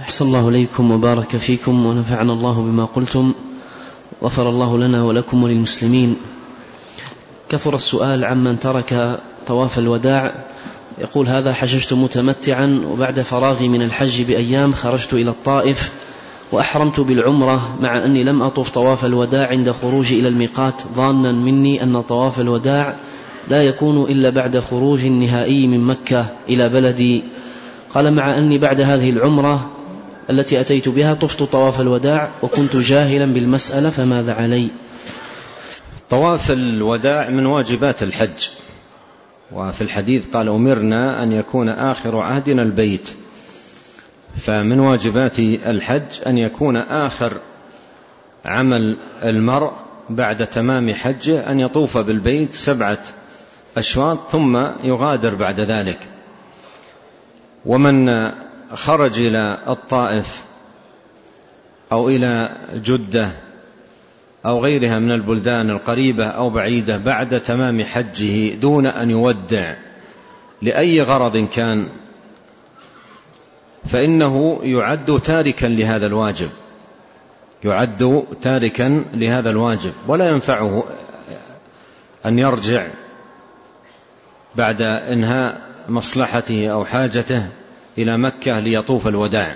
أحسن الله إليكم وبارك فيكم ونفعنا الله بما قلتم غفر الله لنا ولكم وللمسلمين. كثر السؤال عمن ترك طواف الوداع. يقول هذا حججت متمتعا وبعد فراغي من الحج بأيام خرجت إلى الطائف وأحرمت بالعمرة مع أني لم أطف طواف الوداع عند خروجي إلى الميقات. ظانا مني أن طواف الوداع لا يكون إلا بعد خروج النهائي من مكة إلى بلدي. قال مع أني بعد هذه العمرة التي أتيت بها طفت طواف الوداع وكنت جاهلا بالمسألة فماذا علي؟ طواف الوداع من واجبات الحج. وفي الحديث قال أمرنا أن يكون آخر عهدنا البيت. فمن واجبات الحج أن يكون آخر عمل المرء بعد تمام حجه أن يطوف بالبيت سبعة أشواط ثم يغادر بعد ذلك. ومن خرج إلى الطائف أو إلى جدة أو غيرها من البلدان القريبة أو بعيدة بعد تمام حجه دون أن يودع لأي غرض كان فإنه يعد تاركا لهذا الواجب يعد تاركا لهذا الواجب ولا ينفعه أن يرجع بعد إنهاء مصلحته أو حاجته. إلى مكة ليطوف الوداع.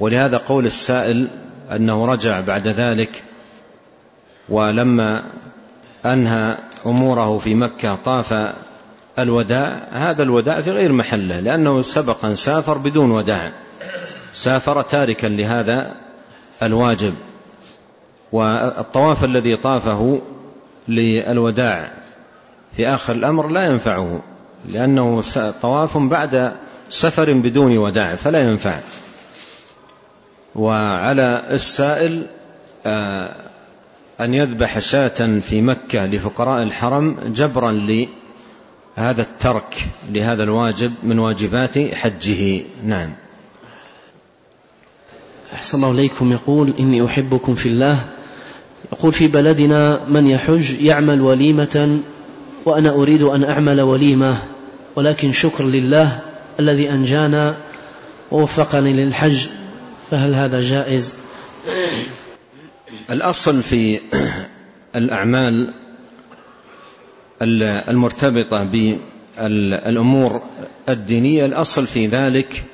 ولهذا قول السائل أنه رجع بعد ذلك ولما أنهى أموره في مكة طاف الوداع هذا الوداع في غير محله لأنه سبق أن سافر بدون وداع. سافر تاركا لهذا الواجب. والطواف الذي طافه للوداع في آخر الأمر لا ينفعه لأنه طواف بعد سفر بدون وداع فلا ينفع. وعلى السائل آه، أن يذبح شاة في مكة لفقراء الحرم جبرا لهذا الترك لهذا الواجب من واجبات حجه. نعم. أحسن الله إليكم. يقول إني أحبكم في الله. يقول في بلدنا من يحج يعمل وليمة وأنا أريد أن أعمل وليمة ولكن شكر لله الذي أنجانا ووفقني للحج فهل هذا جائز؟ الأصل في الأعمال المرتبطة بالأمور الدينية الأصل في ذلك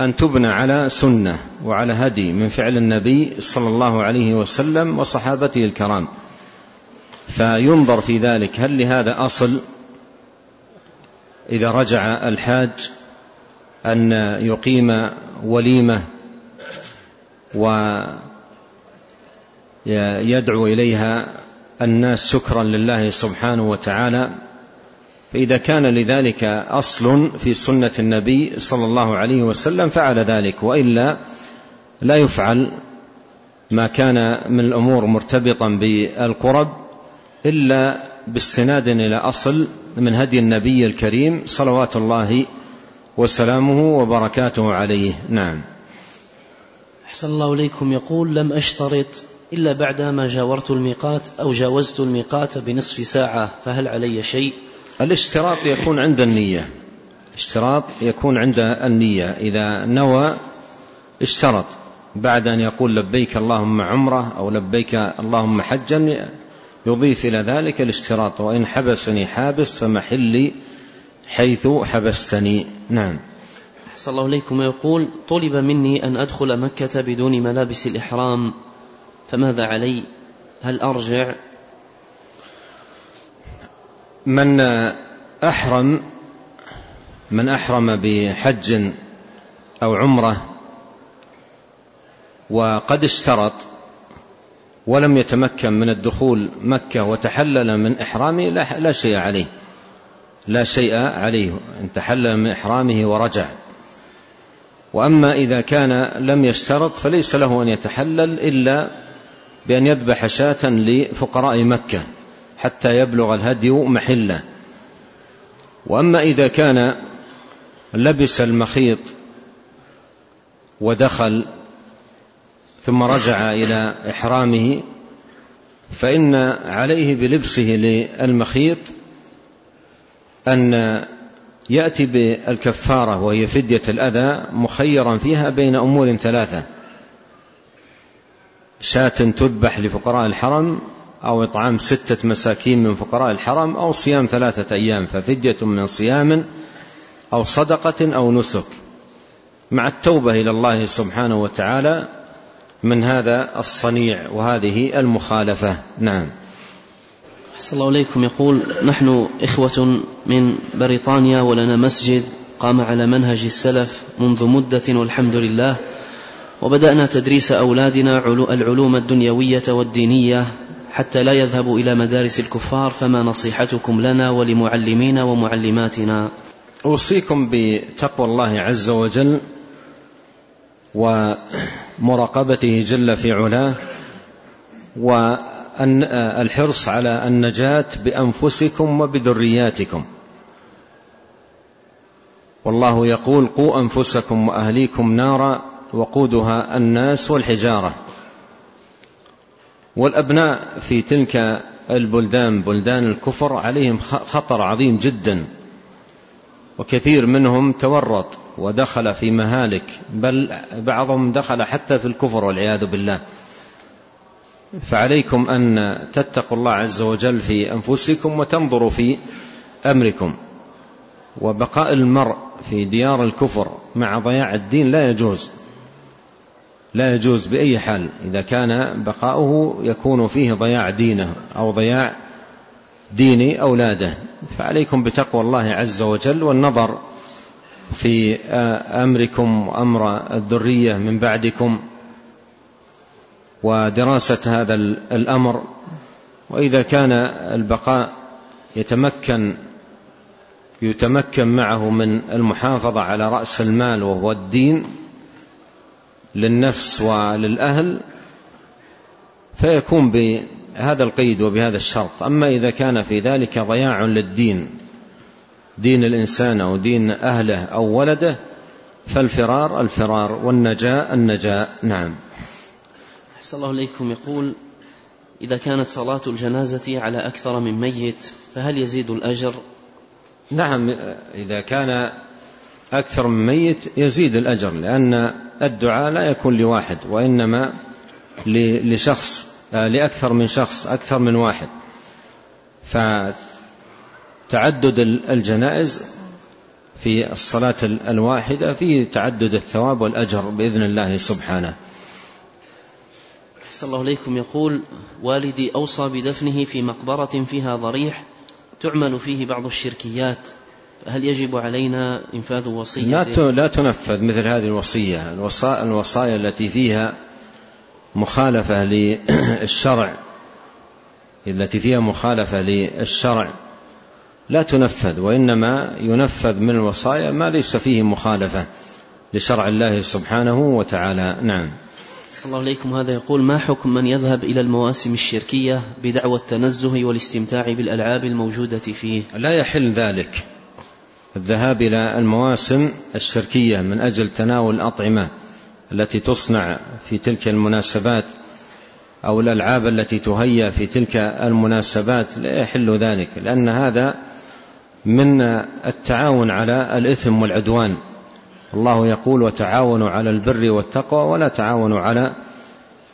أن تبنى على سنة وعلى هدي من فعل النبي صلى الله عليه وسلم وصحابته الكرام. فينظر في ذلك هل لهذا أصل إذا رجع الحاج أن يقيم وليمة ويدعو إليها الناس شكرا لله سبحانه وتعالى. فإذا كان لذلك أصل في سنة النبي صلى الله عليه وسلم فعل ذلك وإلا لا يفعل ما كان من الأمور مرتبطا بالقرب إلا باستناد إلى أصل من هدي النبي الكريم صلوات الله وسلامه وبركاته عليه. نعم. أحسن الله إليكم. يقول لم أشترط إلا بعدما جاورت الميقات أو جاوزت الميقات بنصف ساعة فهل علي شيء؟ الاشتراط يكون عند النية. اشتراط يكون عند النية. إذا نوى اشترط. بعد أن يقول لبيك اللهم عمرة أو لبيك اللهم حجا يضيف إلى ذلك الاشتراط وإن حبسني حابس فمحلي حيث حبستني. نعم. أحسن الله إليكم. يقول طلب مني أن أدخل مكة بدون ملابس الإحرام فماذا علي؟ هل أرجع؟ من أحرم من أحرم بحج أو عمرة وقد اشترط ولم يتمكن من الدخول مكة وتحلل من إحرامه لا شيء عليه. لا شيء عليه. إن تحلل من إحرامه ورجع. وأما إذا كان لم يشترط فليس له أن يتحلل إلا بأن يذبح شاة لفقراء مكة حتى يبلغ الهدي محلة. وأما إذا كان لبس المخيط ودخل ثم رجع إلى إحرامه فإن عليه بلبسه للمخيط أن يأتي بالكفارة وهي فدية الأذى مخيرا فيها بين أمور ثلاثة. شاة تذبح لفقراء الحرم أو إطعام ستة مساكين من فقراء الحرم أو صيام ثلاثة أيام ففدية من صيام أو صدقة أو نسك مع التوبة إلى الله سبحانه وتعالى من هذا الصنيع وهذه المخالفة. نعم. أحسن الله إليكم. يقول نحن إخوة من بريطانيا ولنا مسجد قام على منهج السلف منذ مدة والحمد لله وبدأنا تدريس أولادنا العلوم الدنيوية والدينية حتى لا يذهبوا إلى مدارس الكفار فما نصيحتكم لنا ولمعلمينا ومعلماتنا؟ أوصيكم بتقوى الله عز وجل ومراقبته جل في علاه والحرص على النجاة بأنفسكم وبذرياتكم. والله يقول قوا أنفسكم وأهليكم نارا وقودها الناس والحجارة. والأبناء في تلك البلدان بلدان الكفر عليهم خطر عظيم جدا وكثير منهم تورط. ودخل في مهالك بل بعضهم دخل حتى في الكفر والعياذ بالله. فعليكم أن تتقوا الله عز وجل في أنفسكم وتنظروا في أمركم. وبقاء المرء في ديار الكفر مع ضياع الدين لا يجوز. لا يجوز بأي حال إذا كان بقاؤه يكون فيه ضياع دينه أو ضياع دين أولاده. فعليكم بتقوى الله عز وجل والنظر في أمركم وأمر الذرية من بعدكم ودراسة هذا الأمر. وإذا كان البقاء يتمكن يتمكن معه من المحافظة على رأس المال وهو الدين للنفس وللأهل فيكون بهذا القيد وبهذا الشرط. أما إذا كان في ذلك ضياع للدين دين الإنسان أو دين أهله أو ولده فالفرار الفرار والنجاة النجاة نعم. أحسن الله إليكم. يقول إذا كانت صلاة الجنازة على أكثر من ميت فهل يزيد الأجر؟ نعم إذا كان أكثر من ميت يزيد الأجر لأن الدعاء لا يكون لواحد وإنما لشخص لأكثر من شخص أكثر من واحد. فتعدد الجنائز في الصلاة الواحدة فيه تعدد الثواب والأجر بإذن الله سبحانه. أحسن الله إليكم. يقول والدي أوصى بدفنه في مقبرة فيها ضريح تعمل فيه بعض الشركيات هل يجب علينا إنفاذ وصية؟ لا لا تنفذ مثل هذه الوصية. الوصايا التي فيها مخالفة للشرع التي فيها مخالفة للشرع لا تنفذ وإنما ينفذ من الوصايا ما ليس فيه مخالفة لشرع الله سبحانه وتعالى. نعم. صلى الله عليكم. هذا يقول ما حكم من يذهب إلى المواسم الشركية بدعوى التنزه والاستمتاع بالألعاب الموجودة فيه؟ لا يحل ذلك. الذهاب إلى المواسم الشركية من أجل تناول الأطعمة التي تصنع في تلك المناسبات أو الألعاب التي تهيأ في تلك المناسبات لا يحل ذلك لأن هذا من التعاون على الإثم والعدوان. الله يقول وتعاونوا على البر والتقوى ولا تعاونوا على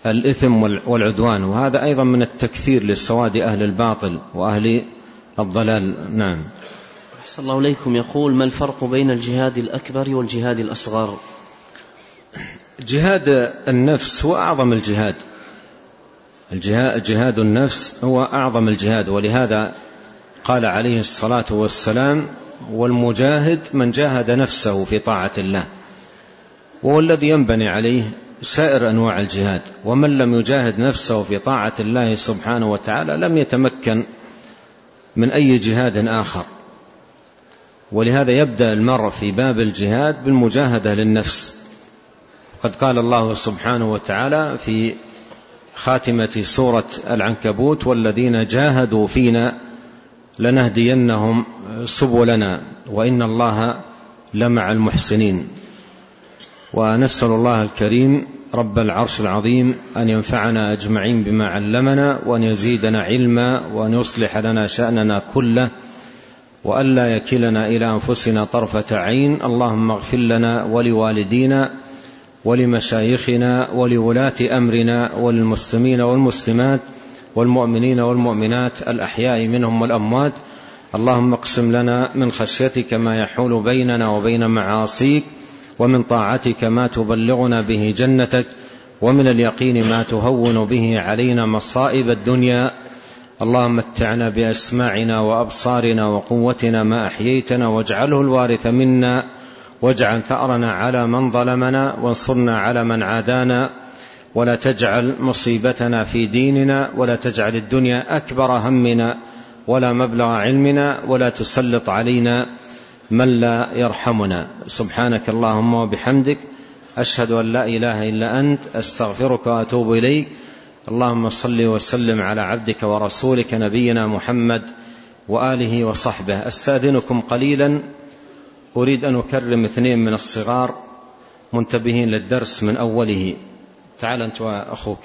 الإثم والعدوان. وهذا أيضا من التكثير للسواد أهل الباطل وأهل الضلال. نعم. أحسن الله إليكم. يقول ما الفرق بين الجهاد الأكبر والجهاد الأصغر؟ جهاد النفس هو أعظم الجهاد. الجهاد جهاد النفس هو أعظم الجهاد ولهذا قال عليه الصلاة والسلام والمجاهد من جاهد نفسه في طاعة الله وهو الذي ينبني عليه سائر أنواع الجهاد ومن لم يجاهد نفسه في طاعة الله سبحانه وتعالى لم يتمكن من أي جهاد آخر. ولهذا يبدأ المرء في باب الجهاد بالمجاهدة للنفس. قد قال الله سبحانه وتعالى في خاتمة سورة العنكبوت والذين جاهدوا فينا لنهدينهم سبلنا وإن الله لمع المحسنين. ونسأل الله الكريم رب العرش العظيم أن ينفعنا أجمعين بما علمنا وأن يزيدنا علما وأن يصلح لنا شأننا كله وألا يكلنا إلى أنفسنا طرفة عين. اللهم اغفر لنا ولوالدينا ولمشايخنا ولولاة أمرنا وللمسلمين والمسلمات والمؤمنين والمؤمنات الأحياء منهم والأموات. اللهم اقسم لنا من خشيتك ما يحول بيننا وبين معاصيك ومن طاعتك ما تبلغنا به جنتك ومن اليقين ما تهون به علينا مصائب الدنيا. اللهم متعنا بأسماعنا وأبصارنا وقوتنا ما أحييتنا واجعله الوارث منا واجعل ثأرنا على من ظلمنا وانصرنا على من عادانا. ولا تجعل مصيبتنا في ديننا ولا تجعل الدنيا أكبر همنا ولا مبلغ علمنا ولا تسلط علينا من لا يرحمنا. سبحانك اللهم وبحمدك أشهد أن لا إله إلا أنت أستغفرك وأتوب إليك. اللهم صل وسلم على عبدك ورسولك نبينا محمد وآله وصحبه. أستأذنكم قليلا أريد أن أكرم اثنين من الصغار منتبهين للدرس من أوله. تعال أنت وأخوك.